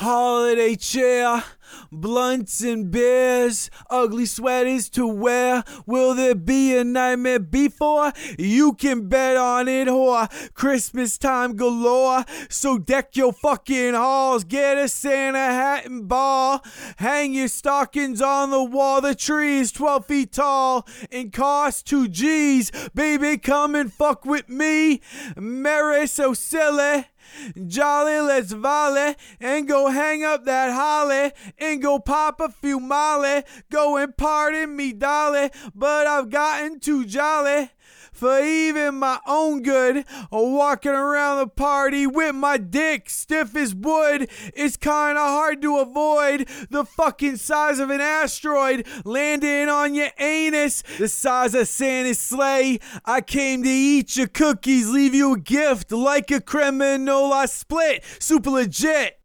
Holiday chair, blunts and beers, ugly sweaters to wear. Will there be a nightmare before? You can bet on it, whore. Christmas time galore, so deck your fucking halls. Get a Santa hat and ball. Hang your stockings on the wall. The tree is 12 feet tall and costs 2 G's. Baby, come and fuck with me. Mary so silly. Jolly, let's volley and go hang up that holly and go pop a few molly. Go and pardon me, dolly, but I've gotten too jolly for even my own good. Walking around the party with my dick stiff as wood. It's kinda hard to avoid the fucking size of an asteroid landing on your anus, the size of Santa's sleigh. I came to eat your cookies, leave you a gift like a criminal. I split, super legit.